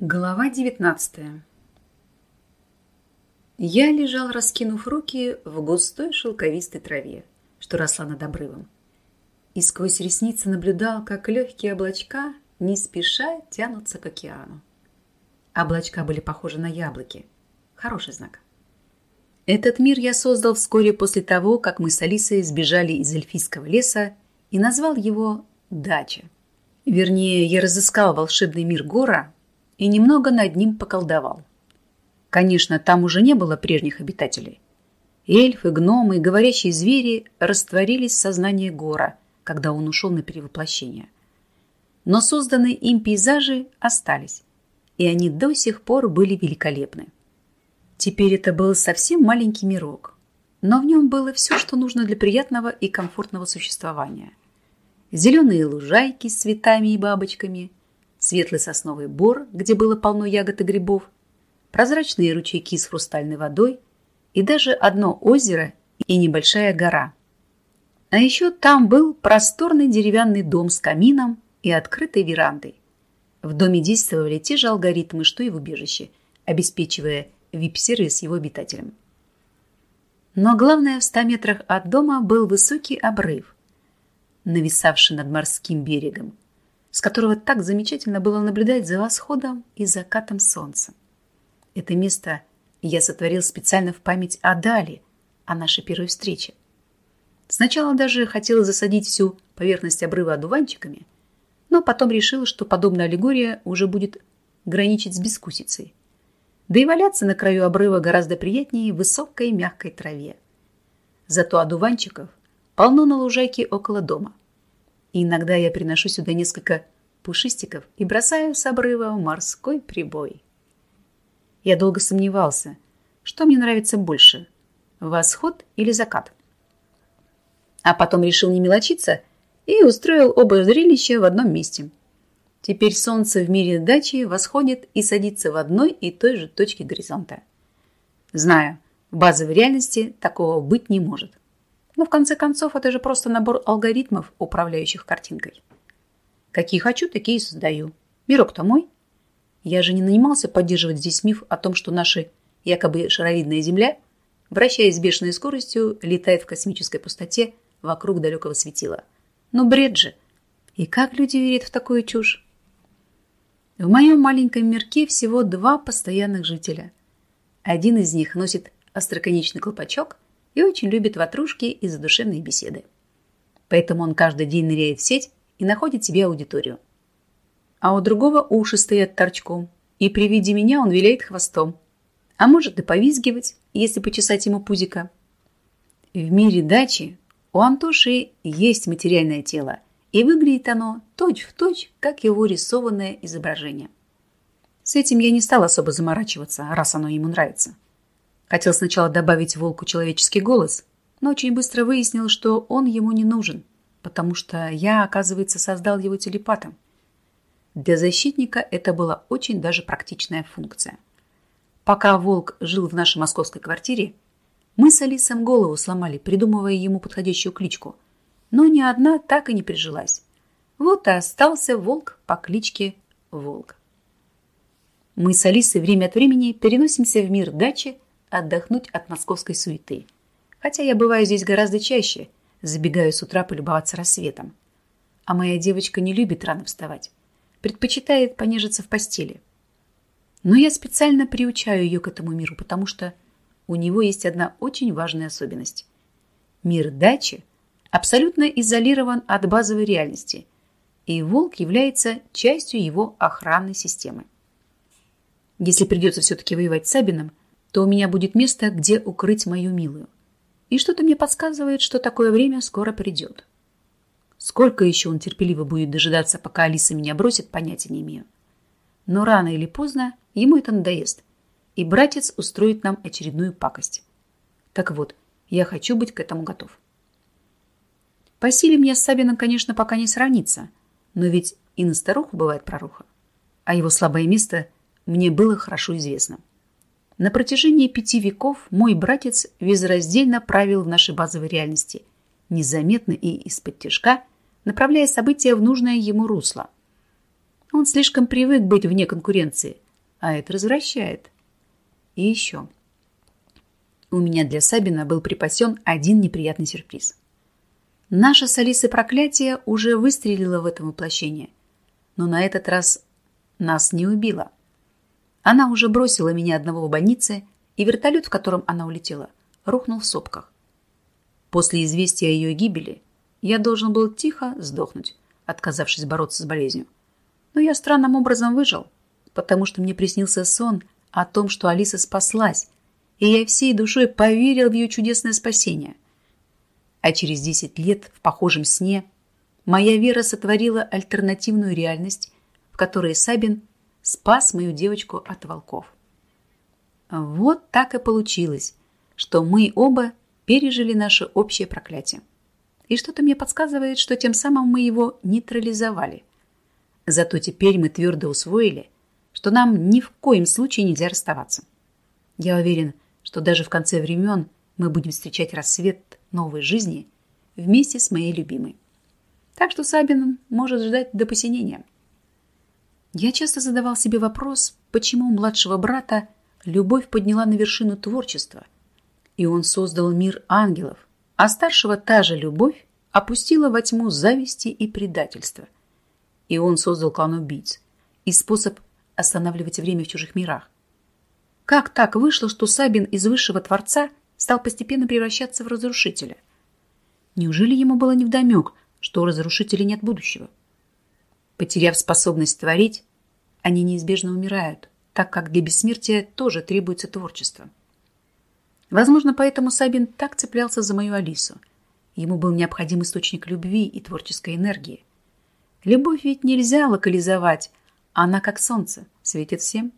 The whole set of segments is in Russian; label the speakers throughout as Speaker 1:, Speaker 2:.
Speaker 1: Глава 19 Я лежал, раскинув руки в густой шелковистой траве, что росла над обрывом, и сквозь ресницы наблюдал, как легкие облачка не спеша тянутся к океану. Облачка были похожи на яблоки. Хороший знак. Этот мир я создал вскоре после того, как мы с Алисой сбежали из эльфийского леса и назвал его «Дача». Вернее, я разыскал волшебный мир Гора и немного над ним поколдовал. Конечно, там уже не было прежних обитателей. Эльфы, гномы и говорящие звери растворились в сознании Гора, когда он ушел на перевоплощение. Но созданные им пейзажи остались, и они до сих пор были великолепны. Теперь это был совсем маленький мирок, но в нем было все, что нужно для приятного и комфортного существования. Зеленые лужайки с цветами и бабочками – светлый сосновый бор, где было полно ягод и грибов, прозрачные ручейки с хрустальной водой и даже одно озеро и небольшая гора. А еще там был просторный деревянный дом с камином и открытой верандой. В доме действовали те же алгоритмы, что и в убежище, обеспечивая вип-сервис его обитателям. Но главное, в ста метрах от дома был высокий обрыв, нависавший над морским берегом, с которого так замечательно было наблюдать за восходом и закатом солнца. Это место я сотворил специально в память о Дали, о нашей первой встрече. Сначала даже хотела засадить всю поверхность обрыва одуванчиками, но потом решила, что подобная аллегория уже будет граничить с бескусицей. Да и валяться на краю обрыва гораздо приятнее в высокой мягкой траве. Зато одуванчиков полно на лужайке около дома и иногда я приношу сюда несколько пушистиков и бросаю с обрыва в морской прибой. Я долго сомневался, что мне нравится больше – восход или закат. А потом решил не мелочиться и устроил оба зрелища в одном месте. Теперь солнце в мире дачи восходит и садится в одной и той же точке горизонта. Знаю, в базовой реальности такого быть не может. Но в конце концов это же просто набор алгоритмов, управляющих картинкой. Какие хочу, такие и создаю. Мирок-то мой. Я же не нанимался поддерживать здесь миф о том, что наша якобы шаровидная Земля, вращаясь с бешеной скоростью, летает в космической пустоте вокруг далекого светила. Ну бред же! И как люди верят в такую чушь? В моем маленьком мирке всего два постоянных жителя. Один из них носит остроконечный колпачок – и очень любит ватрушки и задушевные беседы. Поэтому он каждый день ныряет в сеть и находит себе аудиторию. А у другого уши стоят торчком, и при виде меня он виляет хвостом. А может и повизгивать, если почесать ему пузика. В мире дачи у Антоши есть материальное тело, и выглядит оно точь-в-точь, точь, как его рисованное изображение. С этим я не стал особо заморачиваться, раз оно ему нравится. Хотел сначала добавить волку человеческий голос, но очень быстро выяснил, что он ему не нужен, потому что я, оказывается, создал его телепатом. Для защитника это была очень даже практичная функция. Пока волк жил в нашей московской квартире, мы с Алисом голову сломали, придумывая ему подходящую кличку, но ни одна так и не прижилась. Вот и остался волк по кличке Волк. Мы с Алисой время от времени переносимся в мир дачи, отдохнуть от московской суеты. Хотя я бываю здесь гораздо чаще, забегаю с утра полюбоваться рассветом. А моя девочка не любит рано вставать, предпочитает понежиться в постели. Но я специально приучаю ее к этому миру, потому что у него есть одна очень важная особенность. Мир дачи абсолютно изолирован от базовой реальности, и волк является частью его охранной системы. Если придется все-таки воевать с Сабином, то у меня будет место, где укрыть мою милую. И что-то мне подсказывает, что такое время скоро придет. Сколько еще он терпеливо будет дожидаться, пока Алиса меня бросит, понятия не имею. Но рано или поздно ему это надоест, и братец устроит нам очередную пакость. Так вот, я хочу быть к этому готов. По силе мне с Сабином, конечно, пока не сравнится, но ведь и на старуху бывает проруха, а его слабое место мне было хорошо известно. На протяжении пяти веков мой братец безраздельно правил в нашей базовой реальности, незаметно и из-под тяжка, направляя события в нужное ему русло. Он слишком привык быть вне конкуренции, а это развращает. И еще. У меня для Сабина был припасен один неприятный сюрприз. Наша с Алисой проклятие уже выстрелило в этом воплощение, но на этот раз нас не убило. Она уже бросила меня одного в больнице, и вертолет, в котором она улетела, рухнул в сопках. После известия о ее гибели я должен был тихо сдохнуть, отказавшись бороться с болезнью. Но я странным образом выжил, потому что мне приснился сон о том, что Алиса спаслась, и я всей душой поверил в ее чудесное спасение. А через десять лет в похожем сне моя вера сотворила альтернативную реальность, в которой Сабин спас мою девочку от волков. Вот так и получилось, что мы оба пережили наше общее проклятие. И что-то мне подсказывает, что тем самым мы его нейтрализовали. Зато теперь мы твердо усвоили, что нам ни в коем случае нельзя расставаться. Я уверен, что даже в конце времен мы будем встречать рассвет новой жизни вместе с моей любимой. Так что Сабин может ждать до посинения. Я часто задавал себе вопрос, почему у младшего брата любовь подняла на вершину творчества, и он создал мир ангелов, а старшего та же любовь опустила во тьму зависти и предательства. И он создал клан убийц и способ останавливать время в чужих мирах. Как так вышло, что Сабин из высшего Творца стал постепенно превращаться в разрушителя? Неужели ему было невдомек, что у разрушителей нет будущего? Потеряв способность творить, они неизбежно умирают, так как для бессмертия тоже требуется творчество. Возможно, поэтому Сабин так цеплялся за мою Алису. Ему был необходим источник любви и творческой энергии. Любовь ведь нельзя локализовать, она как солнце, светит всем.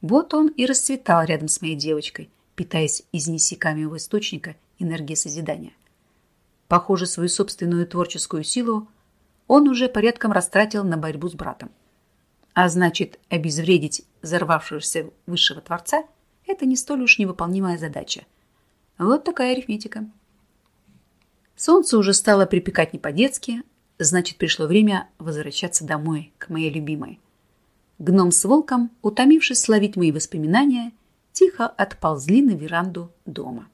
Speaker 1: Вот он и расцветал рядом с моей девочкой, питаясь из неиссякаемого источника энергии созидания. Похоже, свою собственную творческую силу он уже порядком растратил на борьбу с братом. А значит, обезвредить взорвавшегося высшего Творца – это не столь уж невыполнимая задача. Вот такая арифметика. Солнце уже стало припекать не по-детски, значит, пришло время возвращаться домой, к моей любимой. Гном с волком, утомившись словить мои воспоминания, тихо отползли на веранду дома.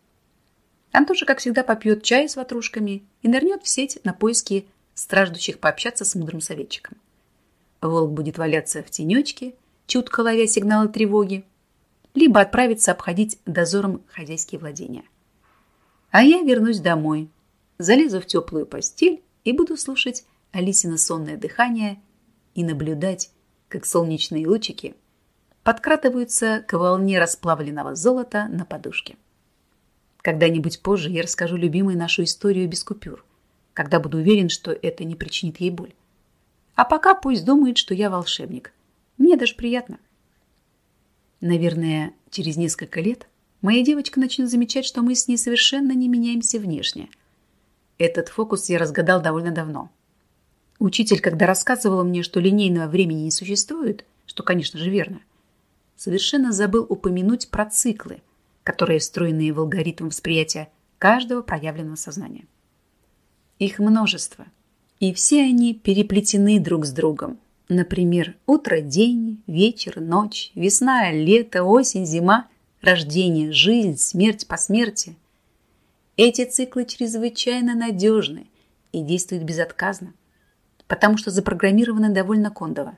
Speaker 1: Тоже, как всегда, попьет чай с ватрушками и нырнет в сеть на поиски страждущих пообщаться с мудрым советчиком. Волк будет валяться в тенечке, чутко ловя сигналы тревоги, либо отправиться обходить дозором хозяйские владения. А я вернусь домой, залезу в теплую постель и буду слушать Алисина сонное дыхание и наблюдать, как солнечные лучики подкратываются к волне расплавленного золота на подушке. Когда-нибудь позже я расскажу любимой нашу историю без купюр, когда буду уверен, что это не причинит ей боль. А пока пусть думает, что я волшебник. Мне даже приятно. Наверное, через несколько лет моя девочка начнет замечать, что мы с ней совершенно не меняемся внешне. Этот фокус я разгадал довольно давно. Учитель, когда рассказывал мне, что линейного времени не существует, что, конечно же, верно, совершенно забыл упомянуть про циклы, которые встроены в алгоритм восприятия каждого проявленного сознания. Их множество – и все они переплетены друг с другом. Например, утро – день, вечер – ночь, весна – лето, осень – зима, рождение – жизнь, смерть – посмертие. Эти циклы чрезвычайно надежны и действуют безотказно, потому что запрограммированы довольно кондово.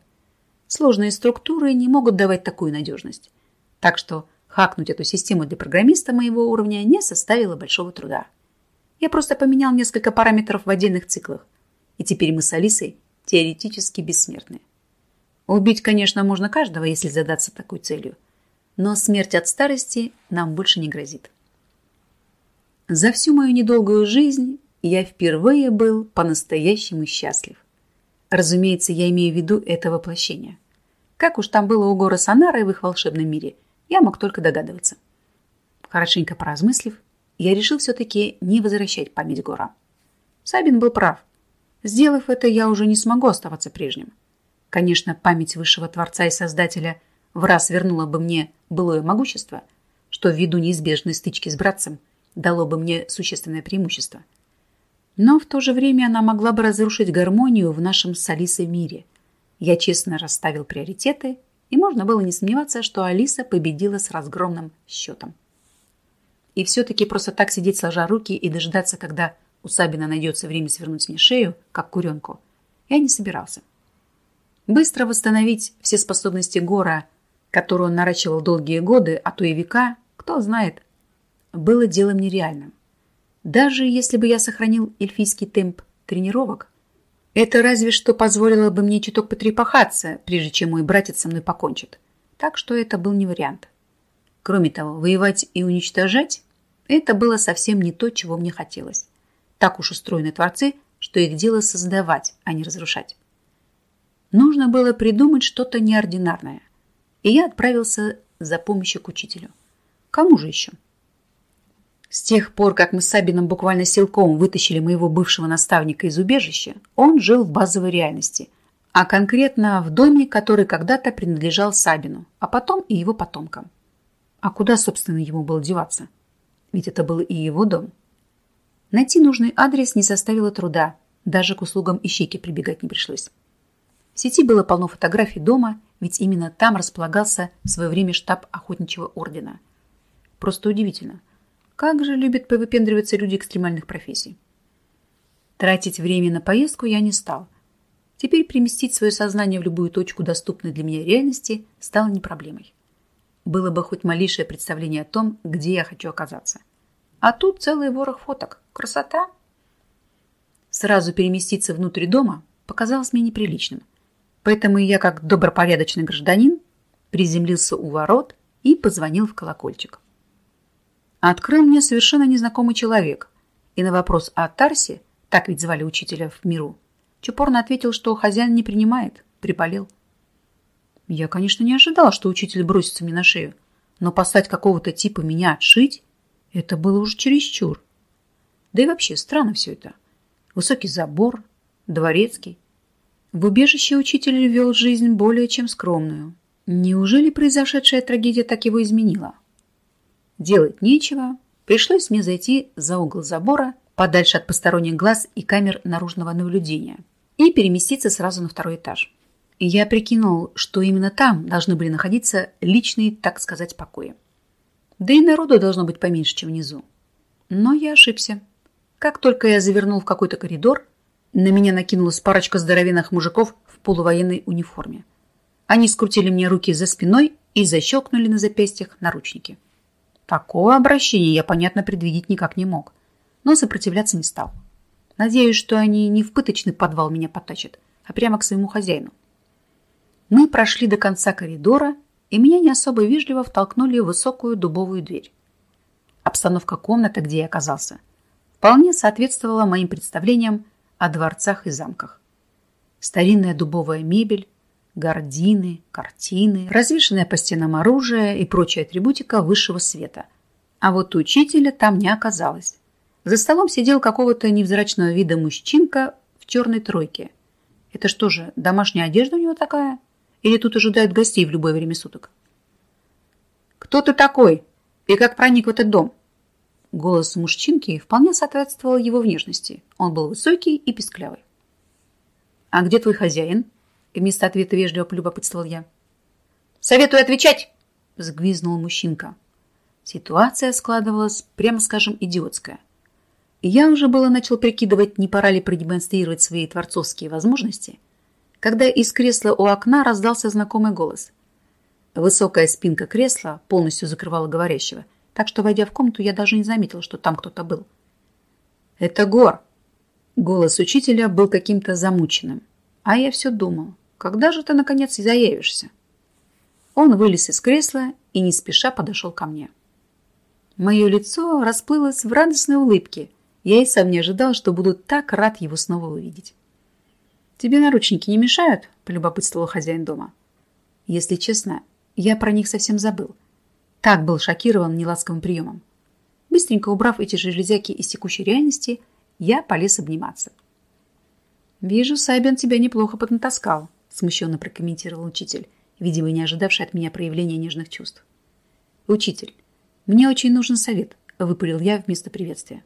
Speaker 1: Сложные структуры не могут давать такую надежность. Так что хакнуть эту систему для программиста моего уровня не составило большого труда. Я просто поменял несколько параметров в отдельных циклах – и теперь мы с Алисой теоретически бессмертны. Убить, конечно, можно каждого, если задаться такой целью, но смерть от старости нам больше не грозит. За всю мою недолгую жизнь я впервые был по-настоящему счастлив. Разумеется, я имею в виду это воплощение. Как уж там было у Гора Сонара в их волшебном мире, я мог только догадываться. Хорошенько поразмыслив, я решил все-таки не возвращать память Гора. Сабин был прав. Сделав это, я уже не смогу оставаться прежним. Конечно, память высшего Творца и Создателя в раз вернула бы мне былое могущество, что ввиду неизбежной стычки с братцем дало бы мне существенное преимущество. Но в то же время она могла бы разрушить гармонию в нашем с Алисой мире. Я честно расставил приоритеты и можно было не сомневаться, что Алиса победила с разгромным счетом. И все-таки просто так сидеть сложа руки и дожидаться, когда у Сабина найдется время свернуть мне шею, как куренку, я не собирался. Быстро восстановить все способности Гора, которую он наращивал долгие годы, а то и века, кто знает, было делом нереальным. Даже если бы я сохранил эльфийский темп тренировок, это разве что позволило бы мне чуток потрепахаться, прежде чем мой братец со мной покончит. Так что это был не вариант. Кроме того, воевать и уничтожать – это было совсем не то, чего мне хотелось. Так уж устроены творцы, что их дело создавать, а не разрушать. Нужно было придумать что-то неординарное. И я отправился за помощью к учителю. Кому же еще? С тех пор, как мы с Сабином буквально силком вытащили моего бывшего наставника из убежища, он жил в базовой реальности, а конкретно в доме, который когда-то принадлежал Сабину, а потом и его потомкам. А куда, собственно, ему было деваться? Ведь это был и его дом. Найти нужный адрес не составило труда, даже к услугам ищейки прибегать не пришлось. В сети было полно фотографий дома, ведь именно там располагался в свое время штаб охотничьего ордена. Просто удивительно – как же любят повыпендриваться люди экстремальных профессий. Тратить время на поездку я не стал. Теперь переместить свое сознание в любую точку доступной для меня реальности стало не проблемой. Было бы хоть малейшее представление о том, где я хочу оказаться. А тут целый ворох фоток. Красота! Сразу переместиться внутрь дома показалось мне неприличным. Поэтому я, как добропорядочный гражданин, приземлился у ворот и позвонил в колокольчик открыл мне совершенно незнакомый человек. И на вопрос о Тарсе, так ведь звали учителя в миру, чупорно ответил, что хозяин не принимает, приболел. Я, конечно, не ожидала, что учитель бросится мне на шею, но послать какого-то типа меня отшить – это было уже чересчур. Да и вообще странно все это. Высокий забор, дворецкий. В убежище учитель вел жизнь более чем скромную. Неужели произошедшая трагедия так его изменила? Делать нечего. Пришлось мне зайти за угол забора, подальше от посторонних глаз и камер наружного наблюдения, и переместиться сразу на второй этаж. Я прикинул, что именно там должны были находиться личные, так сказать, покои. Да и народу должно быть поменьше, чем внизу. Но я ошибся. Как только я завернул в какой-то коридор, на меня накинулась парочка здоровенных мужиков в полувоенной униформе. Они скрутили мне руки за спиной и защелкнули на запястьях наручники. Такого обращения я, понятно, предвидеть никак не мог, но сопротивляться не стал. Надеюсь, что они не в пыточный подвал меня потащат, а прямо к своему хозяину. Мы прошли до конца коридора, и меня не особо вежливо втолкнули в высокую дубовую дверь. Обстановка комнаты, где я оказался, вполне соответствовала моим представлениям о дворцах и замках. Старинная дубовая мебель, гардины, картины, развешенное по стенам оружие и прочая атрибутика высшего света. А вот учителя там не оказалось. За столом сидел какого-то невзрачного вида мужчинка в черной тройке. Это что же, домашняя одежда у него такая? Или тут ожидают гостей в любое время суток? «Кто ты такой? И как проник в этот дом?» Голос мужчинки вполне соответствовал его внешности. Он был высокий и песклявый. «А где твой хозяин?» Вместо ответа вежливо полюбопытствовал я. «Советую отвечать!» – сгвизнул мужчинка. Ситуация складывалась, прямо скажем, идиотская. И я уже было начал прикидывать, не пора ли продемонстрировать свои творцовские возможности, когда из кресла у окна раздался знакомый голос. Высокая спинка кресла полностью закрывала говорящего, так что, войдя в комнату, я даже не заметил, что там кто-то был. «Это Гор!» Голос учителя был каким-то замученным. А я все думал, когда же ты, наконец, заявишься? Он вылез из кресла и не спеша подошел ко мне. Мое лицо расплылось в радостной улыбке. Я и сам не ожидал, что буду так рад его снова увидеть. «Тебе наручники не мешают?» – полюбопытствовал хозяин дома. Если честно, я про них совсем забыл. Так был шокирован неласковым приемом. Быстренько убрав эти железяки из текущей реальности, я полез обниматься. «Вижу, Сайбен тебя неплохо поднатаскал», смущенно прокомментировал учитель, видимо, не ожидавший от меня проявления нежных чувств. «Учитель, мне очень нужен совет», выпалил я вместо приветствия.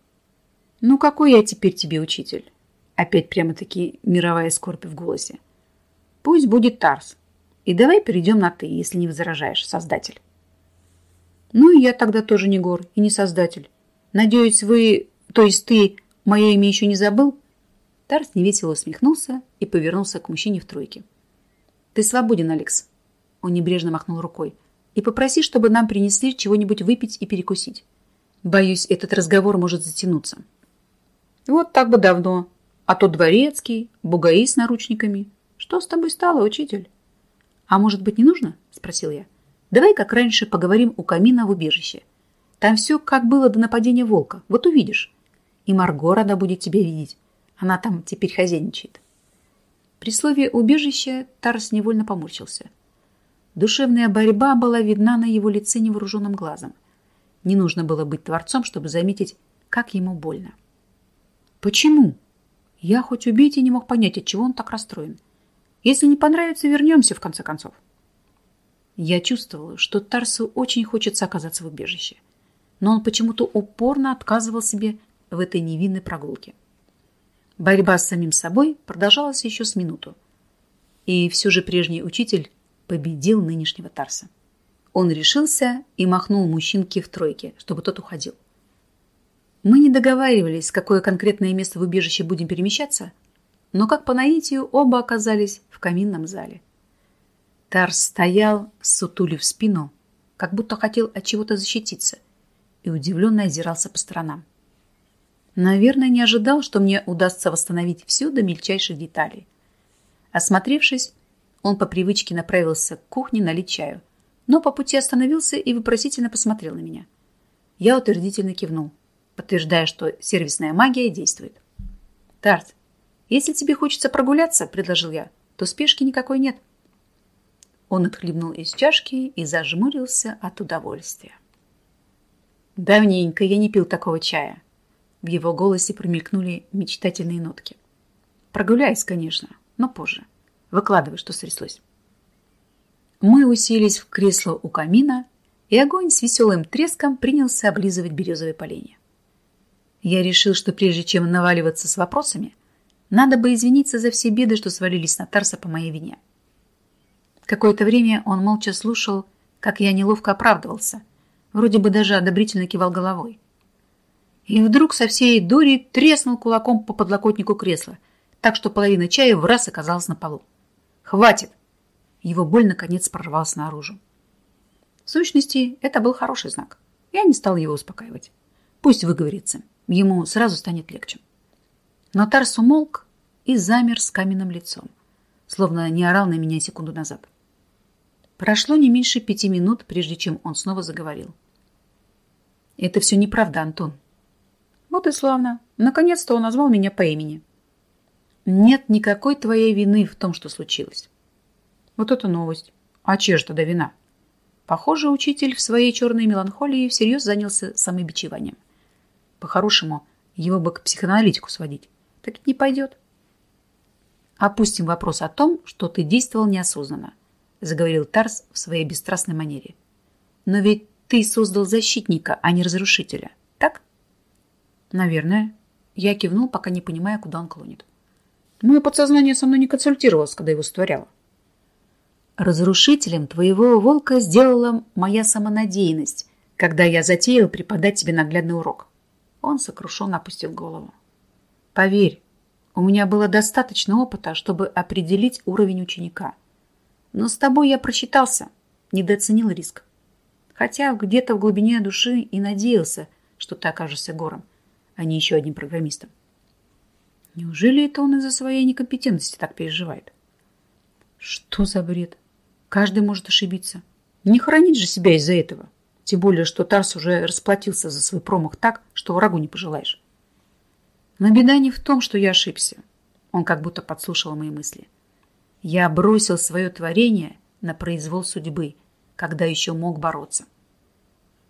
Speaker 1: «Ну, какой я теперь тебе учитель?» Опять прямо-таки мировая скорбь в голосе. «Пусть будет Тарс. И давай перейдем на «ты», если не возражаешь, создатель. Ну и я тогда тоже не гор и не создатель. Надеюсь, вы, то есть ты, мое имя еще не забыл? Тарс невесело усмехнулся и повернулся к мужчине в тройке. Ты свободен, Алекс. Он небрежно махнул рукой. И попроси, чтобы нам принесли чего-нибудь выпить и перекусить. Боюсь, этот разговор может затянуться. Вот так бы давно. А то дворецкий, бугаи с наручниками. Что с тобой стало, учитель? А может быть, не нужно? Спросил я. Давай, как раньше, поговорим у камина в убежище. Там все как было до нападения волка. Вот увидишь. И Марго рада будет тебя видеть. Она там теперь хозяйничает. При слове «убежище» Тарс невольно поморщился. Душевная борьба была видна на его лице невооруженным глазом. Не нужно было быть творцом, чтобы заметить, как ему больно. «Почему?» Я хоть убить и не мог понять, от чего он так расстроен. Если не понравится, вернемся, в конце концов. Я чувствовала, что Тарсу очень хочется оказаться в убежище. Но он почему-то упорно отказывал себе в этой невинной прогулке. Борьба с самим собой продолжалась еще с минуту. И все же прежний учитель победил нынешнего Тарса. Он решился и махнул мужчинке в тройке, чтобы тот уходил. Мы не договаривались, какое конкретное место в убежище будем перемещаться, но как по наитию оба оказались в каминном зале. Тарс стоял, сутулив спину, как будто хотел от чего-то защититься, и удивленно озирался по сторонам. Наверное, не ожидал, что мне удастся восстановить все до мельчайших деталей. Осмотревшись, он по привычке направился к кухне налить чаю, но по пути остановился и вопросительно посмотрел на меня. Я утвердительно кивнул, подтверждая, что сервисная магия действует. «Тарт, если тебе хочется прогуляться, — предложил я, — то спешки никакой нет». Он отхлебнул из чашки и зажмурился от удовольствия. Давненько я не пил такого чая. В его голосе промелькнули мечтательные нотки. Прогуляюсь, конечно, но позже. Выкладывай, что стряслось. Мы уселись в кресло у камина, и огонь с веселым треском принялся облизывать березовые поленья. Я решил, что прежде чем наваливаться с вопросами, надо бы извиниться за все беды, что свалились на Тарса по моей вине. Какое-то время он молча слушал, как я неловко оправдывался, вроде бы даже одобрительно кивал головой и вдруг со всей дури треснул кулаком по подлокотнику кресла, так что половина чая в раз оказалась на полу. «Хватит!» Его боль, наконец, прорвался наружу. В сущности, это был хороший знак. Я не стал его успокаивать. Пусть выговорится, ему сразу станет легче. Но Тарс умолк и замер с каменным лицом, словно не орал на меня секунду назад. Прошло не меньше пяти минут, прежде чем он снова заговорил. «Это все неправда, Антон. Вот и славно. Наконец-то он назвал меня по имени. Нет никакой твоей вины в том, что случилось. Вот это новость. А чья же тогда вина? Похоже, учитель в своей черной меланхолии всерьез занялся самобичеванием. По-хорошему, его бы к психоаналитику сводить. Так не пойдет. Опустим вопрос о том, что ты действовал неосознанно, заговорил Тарс в своей бесстрастной манере. Но ведь ты создал защитника, а не разрушителя, так? Наверное. Я кивнул, пока не понимая, куда он клонит. Мое подсознание со мной не консультировалось, когда его сотворяло. Разрушителем твоего волка сделала моя самонадеянность, когда я затеял преподать тебе наглядный урок. Он сокрушенно опустил голову. Поверь, у меня было достаточно опыта, чтобы определить уровень ученика. Но с тобой я просчитался, недооценил риск. Хотя где-то в глубине души и надеялся, что ты окажешься гором а не еще одним программистом. Неужели это он из-за своей некомпетентности так переживает? Что за бред? Каждый может ошибиться. Не хранить же себя из-за этого. Тем более, что Тарс уже расплатился за свой промах так, что врагу не пожелаешь. Но беда не в том, что я ошибся. Он как будто подслушал мои мысли. Я бросил свое творение на произвол судьбы, когда еще мог бороться.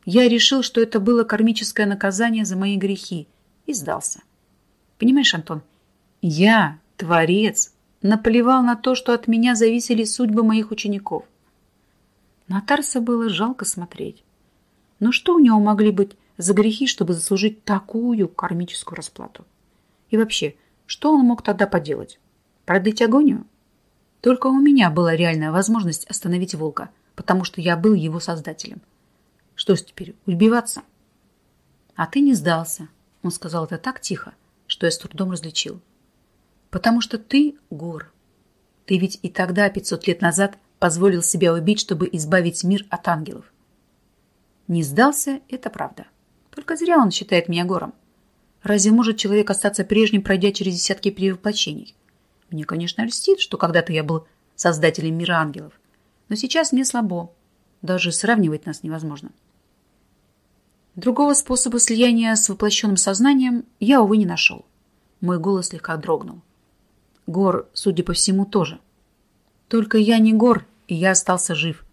Speaker 1: Я решил, что это было кармическое наказание за мои грехи, и сдался. Понимаешь, Антон, я, творец, наплевал на то, что от меня зависели судьбы моих учеников. На Тарса было жалко смотреть. Но что у него могли быть за грехи, чтобы заслужить такую кармическую расплату? И вообще, что он мог тогда поделать? Продлить агонию? Только у меня была реальная возможность остановить волка, потому что я был его создателем. Что ж теперь, убиваться? А ты не сдался. Он сказал это так тихо, что я с трудом различил. Потому что ты гор. Ты ведь и тогда, 500 лет назад, позволил себя убить, чтобы избавить мир от ангелов. Не сдался – это правда. Только зря он считает меня гором. Разве может человек остаться прежним, пройдя через десятки перевоплощений? Мне, конечно, льстит, что когда-то я был создателем мира ангелов. Но сейчас мне слабо. Даже сравнивать нас невозможно. Другого способа слияния с воплощенным сознанием я, увы, не нашел. Мой голос слегка дрогнул. Гор, судя по всему, тоже. Только я не Гор, и я остался жив.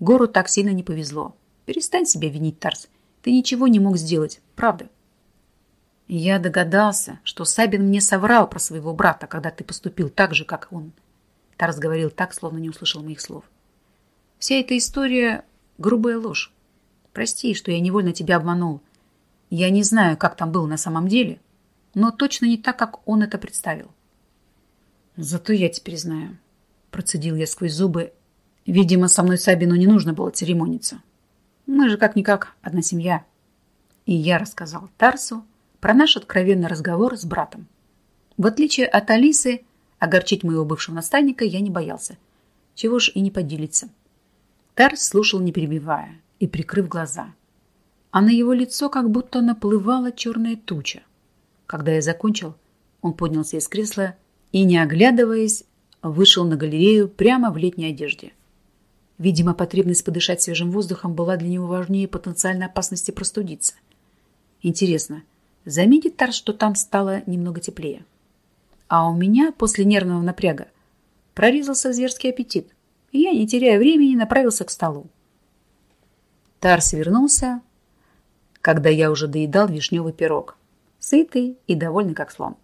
Speaker 1: Гору так сильно не повезло. Перестань себя винить, Тарс. Ты ничего не мог сделать, правда? Я догадался, что Сабин мне соврал про своего брата, когда ты поступил так же, как он. Тарс говорил так, словно не услышал моих слов. Вся эта история — грубая ложь. Прости, что я невольно тебя обманул. Я не знаю, как там было на самом деле, но точно не так, как он это представил. Зато я теперь знаю. Процедил я сквозь зубы. Видимо, со мной Сабину не нужно было церемониться. Мы же как-никак одна семья. И я рассказал Тарсу про наш откровенный разговор с братом. В отличие от Алисы, огорчить моего бывшего наставника я не боялся. Чего ж и не поделиться. Тарс слушал, не перебивая, и прикрыв глаза. А на его лицо как будто наплывала черная туча. Когда я закончил, он поднялся из кресла и, не оглядываясь, вышел на галерею прямо в летней одежде. Видимо, потребность подышать свежим воздухом была для него важнее потенциальной опасности простудиться. Интересно, заметит Тарс, что там стало немного теплее? А у меня после нервного напряга прорезался зверский аппетит, и я, не теряя времени, направился к столу. Тарс вернулся, когда я уже доедал вишневый пирог, сытый и довольный как слон.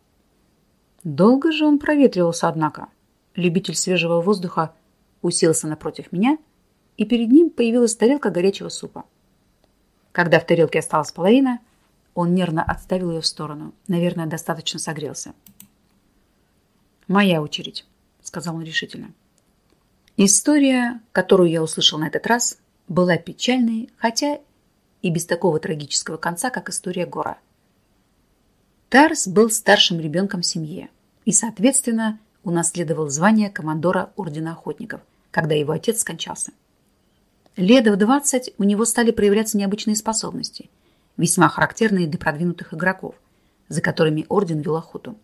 Speaker 1: Долго же он проветривался, однако. Любитель свежего воздуха уселся напротив меня, и перед ним появилась тарелка горячего супа. Когда в тарелке осталась половина, он нервно отставил ее в сторону. Наверное, достаточно согрелся. «Моя очередь», — сказал он решительно. История, которую я услышал на этот раз, была печальной, хотя и без такого трагического конца, как история Гора. Тарс был старшим ребенком в семье и, соответственно, унаследовал звание командора Ордена Охотников, когда его отец скончался. Лет в 20 у него стали проявляться необычные способности, весьма характерные для продвинутых игроков, за которыми Орден вел охоту.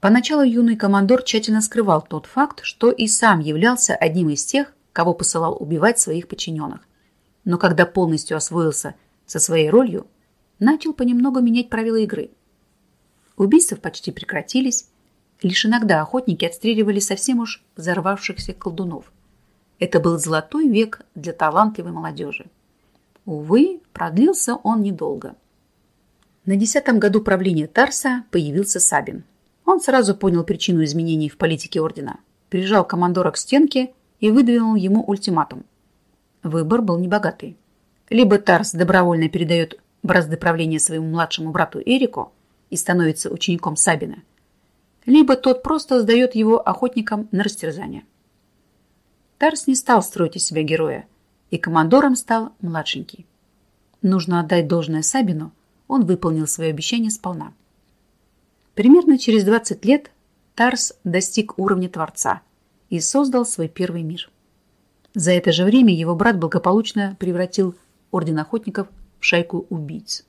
Speaker 1: Поначалу юный командор тщательно скрывал тот факт, что и сам являлся одним из тех, кого посылал убивать своих подчиненных. Но когда полностью освоился со своей ролью, начал понемногу менять правила игры. Убийства почти прекратились, лишь иногда охотники отстреливали совсем уж взорвавшихся колдунов. Это был золотой век для талантливой молодежи. Увы, продлился он недолго. На десятом году правления Тарса появился Сабин. Он сразу понял причину изменений в политике ордена. Прижал командора к стенке и выдвинул ему ультиматум. Выбор был небогатый. Либо Тарс добровольно передает бразды правления своему младшему брату Эрику и становится учеником Сабина, либо тот просто сдает его охотникам на растерзание. Тарс не стал строить из себя героя, и командором стал младшенький. Нужно отдать должное Сабину, он выполнил свое обещание сполна. Примерно через 20 лет Тарс достиг уровня Творца – и создал свой первый мир. За это же время его брат благополучно превратил Орден Охотников в шайку убийц.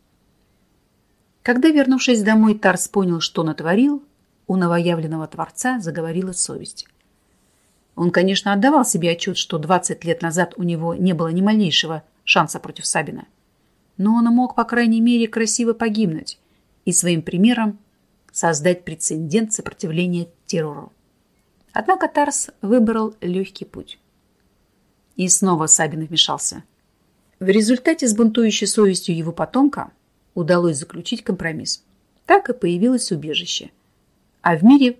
Speaker 1: Когда, вернувшись домой, Тарс понял, что натворил, у новоявленного Творца заговорила совесть. Он, конечно, отдавал себе отчет, что 20 лет назад у него не было ни малейшего шанса против Сабина. Но он мог, по крайней мере, красиво погибнуть и своим примером создать прецедент сопротивления террору. Однако Тарс выбрал легкий путь. И снова Сабин вмешался. В результате с бунтующей совестью его потомка удалось заключить компромисс. Так и появилось убежище. А в мире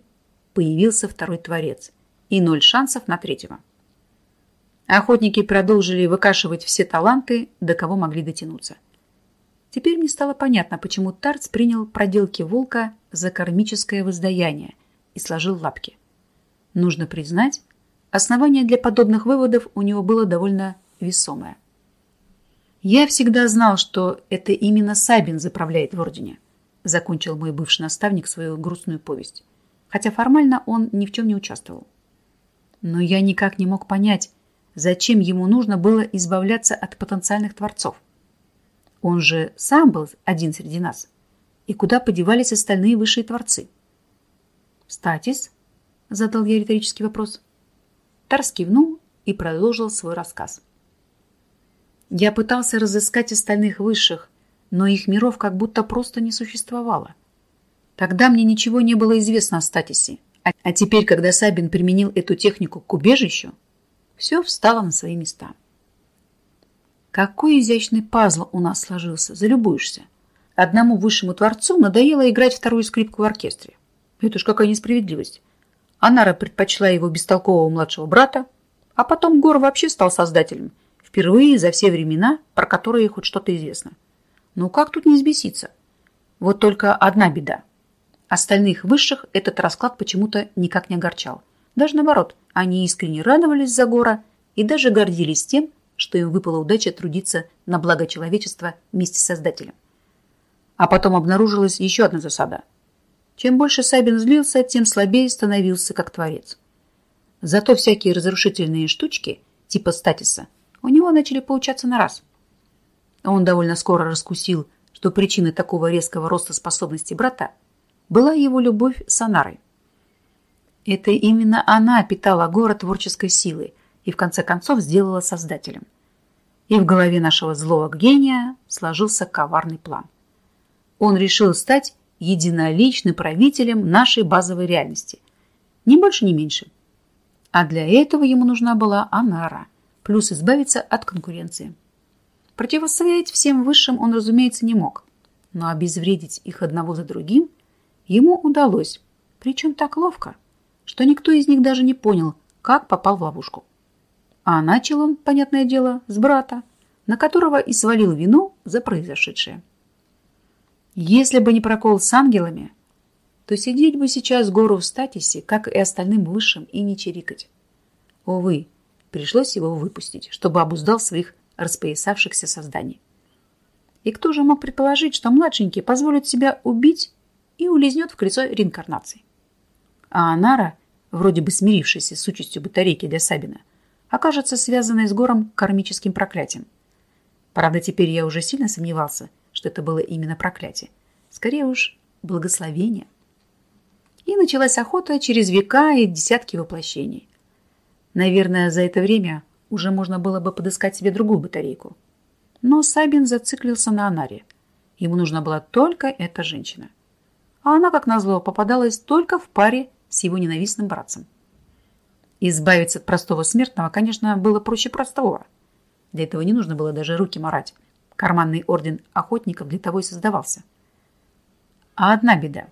Speaker 1: появился второй творец и ноль шансов на третьего. Охотники продолжили выкашивать все таланты, до кого могли дотянуться. Теперь мне стало понятно, почему Тарц принял проделки волка за кармическое воздаяние и сложил лапки. Нужно признать, основание для подобных выводов у него было довольно весомое. «Я всегда знал, что это именно Сабин заправляет в Ордене», закончил мой бывший наставник свою грустную повесть, хотя формально он ни в чем не участвовал. Но я никак не мог понять, зачем ему нужно было избавляться от потенциальных творцов. Он же сам был один среди нас. И куда подевались остальные высшие творцы? «Статис?» — задал я риторический вопрос. Тарс кивнул и продолжил свой рассказ. Я пытался разыскать остальных высших, но их миров как будто просто не существовало. Тогда мне ничего не было известно о статисе. А, а теперь, когда Сабин применил эту технику к убежищу, все встало на свои места. Какой изящный пазл у нас сложился, залюбуешься. Одному высшему творцу надоело играть вторую скрипку в оркестре. Это ж какая несправедливость. Анара предпочла его бестолкового младшего брата, а потом Гор вообще стал создателем. Впервые за все времена, про которые хоть что-то известно. Ну как тут не взбеситься? Вот только одна беда. Остальных высших этот расклад почему-то никак не огорчал. Даже наоборот, они искренне радовались за Гора и даже гордились тем, что им выпала удача трудиться на благо человечества вместе с Создателем. А потом обнаружилась еще одна засада – чем больше Сабин злился, тем слабее становился как творец. Зато всякие разрушительные штучки, типа статиса, у него начали получаться на раз. Он довольно скоро раскусил, что причиной такого резкого роста способностей брата была его любовь с Анарой. Это именно она питала город творческой силой и в конце концов сделала создателем. И в голове нашего злого гения сложился коварный план. Он решил стать единоличным правителем нашей базовой реальности. Ни больше, ни меньше. А для этого ему нужна была Анара, плюс избавиться от конкуренции. Противостоять всем высшим он, разумеется, не мог, но обезвредить их одного за другим ему удалось, причем так ловко, что никто из них даже не понял, как попал в ловушку. А начал он, понятное дело, с брата, на которого и свалил вину за произошедшее. Если бы не прокол с ангелами, то сидеть бы сейчас гору в статисе, как и остальным высшим, и не чирикать. Увы, пришлось его выпустить, чтобы обуздал своих распоясавшихся созданий. И кто же мог предположить, что младшенький позволит себя убить и улизнет в колесо реинкарнации? А Анара, вроде бы смирившаяся с участью батарейки для Сабина, окажется связанной с гором кармическим проклятием. Правда, теперь я уже сильно сомневался, что это было именно проклятие. Скорее уж, благословение. И началась охота через века и десятки воплощений. Наверное, за это время уже можно было бы подыскать себе другую батарейку. Но Сабин зациклился на Анаре. Ему нужна была только эта женщина. А она, как назло, попадалась только в паре с его ненавистным братцем. Избавиться от простого смертного, конечно, было проще простого. Для этого не нужно было даже руки марать. Карманный орден охотников для того и создавался. А одна беда.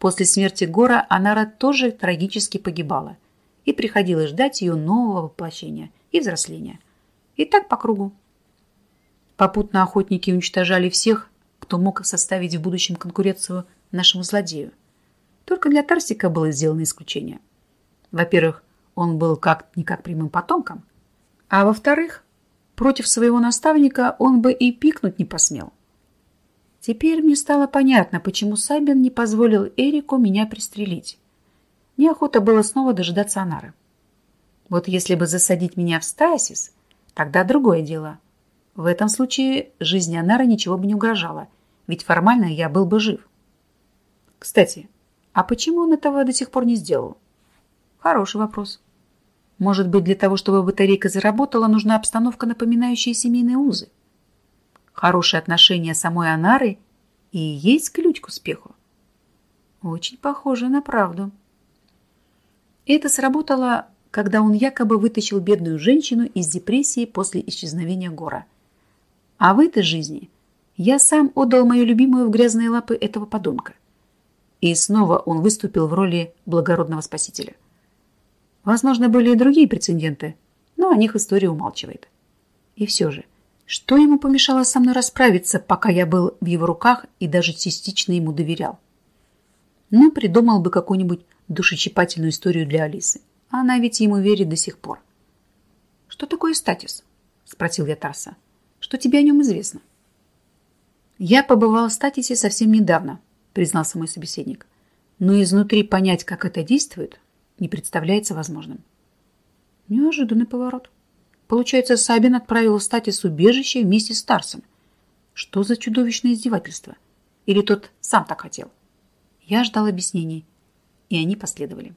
Speaker 1: После смерти Гора Анара тоже трагически погибала, и приходилось ждать ее нового воплощения и взросления. И так по кругу. Попутно охотники уничтожали всех, кто мог составить в будущем конкуренцию нашему злодею. Только для Тарсика было сделано исключение. Во-первых, он был как-никак прямым потомком, а во-вторых, Против своего наставника он бы и пикнуть не посмел. Теперь мне стало понятно, почему Сабин не позволил Эрику меня пристрелить. Неохота было снова дожидаться Анары. Вот если бы засадить меня в стасис, тогда другое дело. В этом случае жизни Анары ничего бы не угрожало, ведь формально я был бы жив. Кстати, а почему он этого до сих пор не сделал? Хороший вопрос. Может быть, для того, чтобы батарейка заработала, нужна обстановка, напоминающая семейные узы. Хорошие отношения самой Анары и есть ключ к успеху. Очень похоже на правду. Это сработало, когда он якобы вытащил бедную женщину из депрессии после исчезновения Гора. А в этой жизни я сам отдал мою любимую в грязные лапы этого подонка. И снова он выступил в роли благородного спасителя. Возможно, были и другие прецеденты, но о них история умалчивает. И все же, что ему помешало со мной расправиться, пока я был в его руках и даже частично ему доверял? Ну, придумал бы какую-нибудь душечипательную историю для Алисы. Она ведь ему верит до сих пор. «Что такое статис?» – спросил я Тарса. «Что тебе о нем известно?» «Я побывал в статисе совсем недавно», – признался мой собеседник. «Но изнутри понять, как это действует, не представляется возможным». Неожиданный поворот. Получается, Сабин отправил статис убежище вместе с Тарсом. Что за чудовищное издевательство? Или тот сам так хотел? Я ждал объяснений, и они последовали.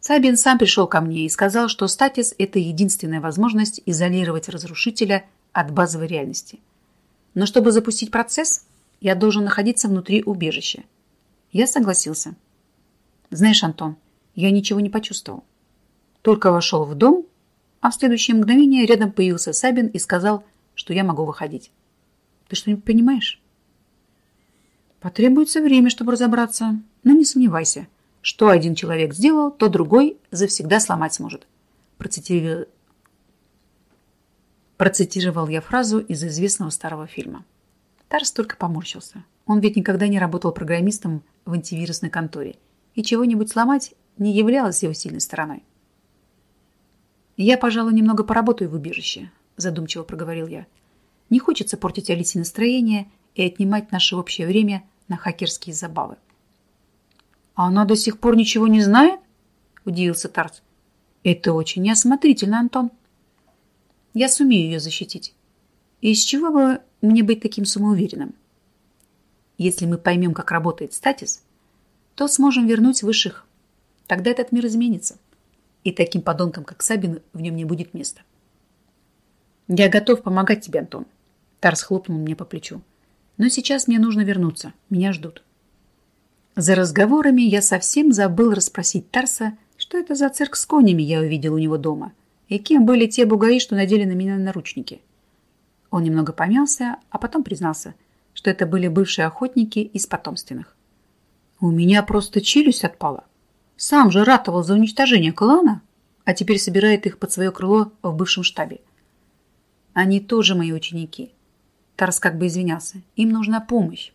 Speaker 1: Сабин сам пришел ко мне и сказал, что статис – это единственная возможность изолировать разрушителя от базовой реальности. Но чтобы запустить процесс, я должен находиться внутри убежища. Я согласился. Знаешь, Антон, я ничего не почувствовал. Только вошел в дом, а в следующее мгновение рядом появился Сабин и сказал, что я могу выходить. Ты что-нибудь понимаешь? Потребуется время, чтобы разобраться, но не сомневайся. Что один человек сделал, то другой завсегда сломать сможет. Процитировал, процитировал я фразу из известного старого фильма. Тарс только поморщился. Он ведь никогда не работал программистом в антивирусной конторе, и чего-нибудь сломать не являлось его сильной стороной. «Я, пожалуй, немного поработаю в убежище», – задумчиво проговорил я. «Не хочется портить Алисе настроение и отнимать наше общее время на хакерские забавы». «А она до сих пор ничего не знает?» – удивился Тарс. «Это очень неосмотрительно, Антон. Я сумею ее защитить. И из чего бы мне быть таким самоуверенным? Если мы поймем, как работает статис, то сможем вернуть высших. Тогда этот мир изменится. И таким подонкам, как Сабин, в нем не будет места. Я готов помогать тебе, Антон. Тарс хлопнул мне по плечу. Но сейчас мне нужно вернуться. Меня ждут. За разговорами я совсем забыл расспросить Тарса, что это за цирк с конями я увидел у него дома, и кем были те бугаи, что надели на меня наручники. Он немного помялся, а потом признался, что это были бывшие охотники из потомственных. У меня просто челюсть отпала. Сам же ратовал за уничтожение клана, а теперь собирает их под свое крыло в бывшем штабе. Они тоже мои ученики. Тарс как бы извинялся. Им нужна помощь.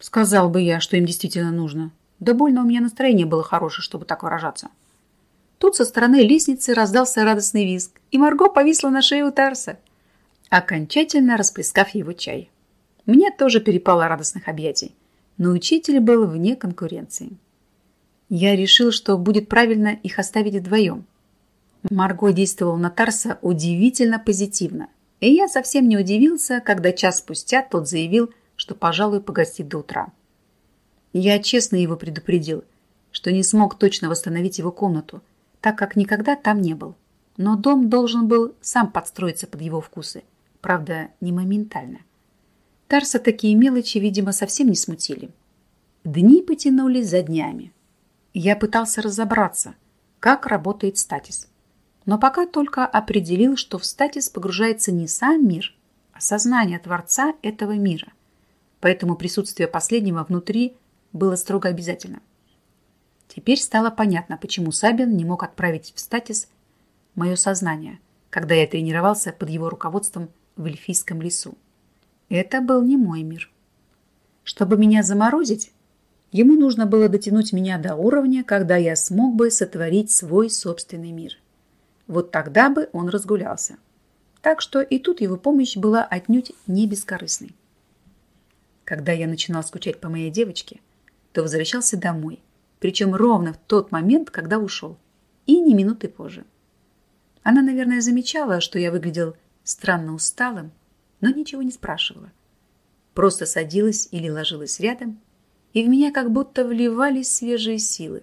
Speaker 1: Сказал бы я, что им действительно нужно. Да больно у меня настроение было хорошее, чтобы так выражаться. Тут со стороны лестницы раздался радостный визг, и Марго повисла на шее у Тарса, окончательно расплескав его чай. Мне тоже перепало радостных объятий, но учитель был вне конкуренции. Я решил, что будет правильно их оставить вдвоем. Марго действовала на Тарса удивительно позитивно, и я совсем не удивился, когда час спустя тот заявил, что, пожалуй, погостит до утра. Я честно его предупредил, что не смог точно восстановить его комнату, так как никогда там не был. Но дом должен был сам подстроиться под его вкусы, правда, не моментально. Тарса такие мелочи, видимо, совсем не смутили. Дни потянулись за днями. Я пытался разобраться, как работает статис. Но пока только определил, что в статис погружается не сам мир, а сознание Творца этого мира поэтому присутствие последнего внутри было строго обязательно. Теперь стало понятно, почему Сабин не мог отправить в статис мое сознание, когда я тренировался под его руководством в эльфийском лесу. Это был не мой мир. Чтобы меня заморозить, ему нужно было дотянуть меня до уровня, когда я смог бы сотворить свой собственный мир. Вот тогда бы он разгулялся. Так что и тут его помощь была отнюдь не бескорыстной. Когда я начинал скучать по моей девочке, то возвращался домой, причем ровно в тот момент, когда ушел, и не минуты позже. Она, наверное, замечала, что я выглядел странно усталым, но ничего не спрашивала. Просто садилась или ложилась рядом, и в меня как будто вливались свежие силы.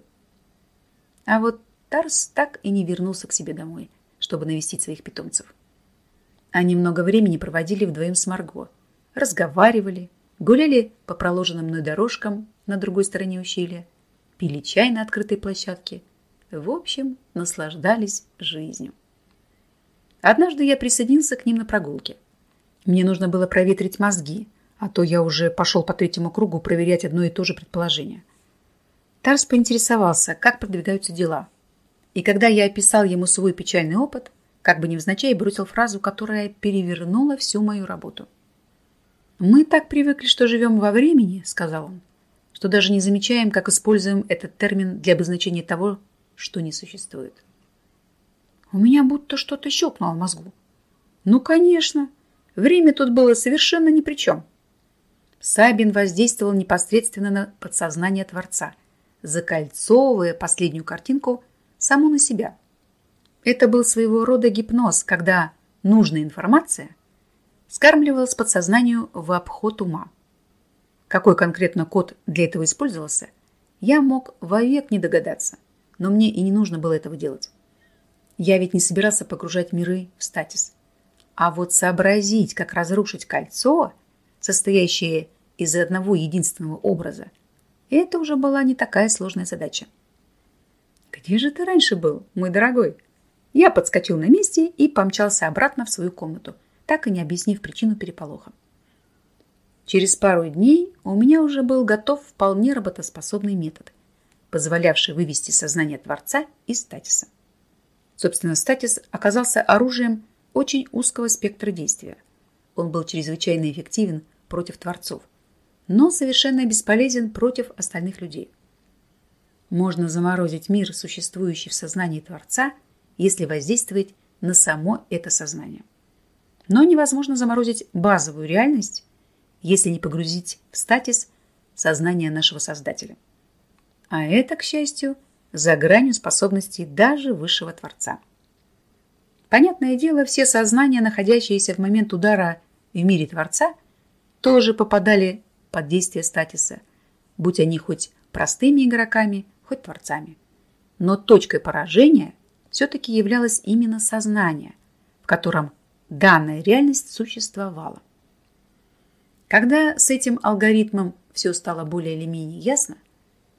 Speaker 1: А вот Тарс так и не вернулся к себе домой, чтобы навестить своих питомцев. Они много времени проводили вдвоем с Марго, разговаривали, гуляли по проложенным мной дорожкам на другой стороне ущелья, пили чай на открытой площадке. В общем, наслаждались жизнью. Однажды я присоединился к ним на прогулке. Мне нужно было проветрить мозги, а то я уже пошел по третьему кругу проверять одно и то же предположение. Тарс поинтересовался, как продвигаются дела. И когда я описал ему свой печальный опыт, как бы невзначай бросил фразу, которая перевернула всю мою работу. «Мы так привыкли, что живем во времени», — сказал он, «что даже не замечаем, как используем этот термин для обозначения того, что не существует. У меня будто что-то щелкнуло в мозгу. Ну, конечно, время тут было совершенно ни при чем. Сабин воздействовал непосредственно на подсознание Творца, закольцовывая последнюю картинку саму на себя. Это был своего рода гипноз, когда нужная информация скармливалась подсознанию в обход ума. Какой конкретно код для этого использовался, я мог вовек не догадаться, но мне и не нужно было этого делать. Я ведь не собирался погружать миры в статис. А вот сообразить, как разрушить кольцо, состоящее из одного единственного образа, это уже была не такая сложная задача. «Где же ты раньше был, мой дорогой?» Я подскочил на месте и помчался обратно в свою комнату, так и не объяснив причину переполоха. Через пару дней у меня уже был готов вполне работоспособный метод, позволявший вывести сознание Творца из статиса. Собственно, статис оказался оружием очень узкого спектра действия. Он был чрезвычайно эффективен против творцов, но совершенно бесполезен против остальных людей. Можно заморозить мир, существующий в сознании Творца, если воздействовать на само это сознание. Но невозможно заморозить базовую реальность, если не погрузить в статис сознание нашего Создателя. А это, к счастью, за гранью способностей даже высшего Творца. Понятное дело, все сознания, находящиеся в момент удара в мире Творца, тоже попадали под действие статиса, будь они хоть простыми игроками, хоть творцами. Но точкой поражения все-таки являлось именно сознание, в котором данная реальность существовала. Когда с этим алгоритмом все стало более или менее ясно,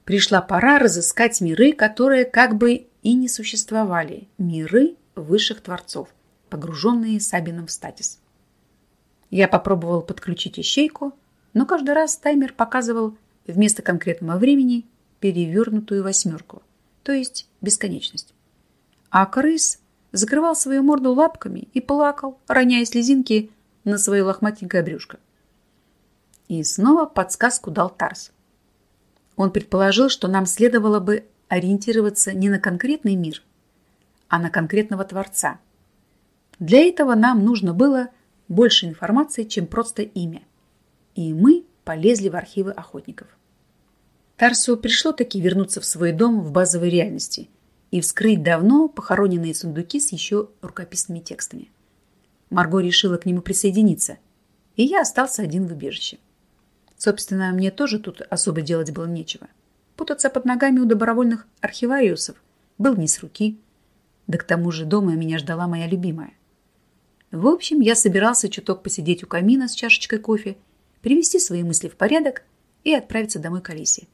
Speaker 1: Пришла пора разыскать миры, которые как бы и не существовали. Миры высших творцов, погруженные Сабином в статис. Я попробовал подключить ищейку, но каждый раз таймер показывал вместо конкретного времени перевернутую восьмерку, то есть бесконечность. А крыс закрывал свою морду лапками и плакал, роняя слезинки на свое лохматенькое брюшко. И снова подсказку дал Тарс. Он предположил, что нам следовало бы ориентироваться не на конкретный мир, а на конкретного Творца. Для этого нам нужно было больше информации, чем просто имя. И мы полезли в архивы охотников. Тарсу пришло таки вернуться в свой дом в базовой реальности и вскрыть давно похороненные сундуки с еще рукописными текстами. Марго решила к нему присоединиться, и я остался один в убежище. Собственно, мне тоже тут особо делать было нечего. Путаться под ногами у добровольных архивариусов был не с руки. Да к тому же дома меня ждала моя любимая. В общем, я собирался чуток посидеть у камина с чашечкой кофе, привести свои мысли в порядок и отправиться домой к Алисе.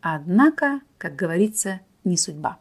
Speaker 1: Однако, как говорится, не судьба.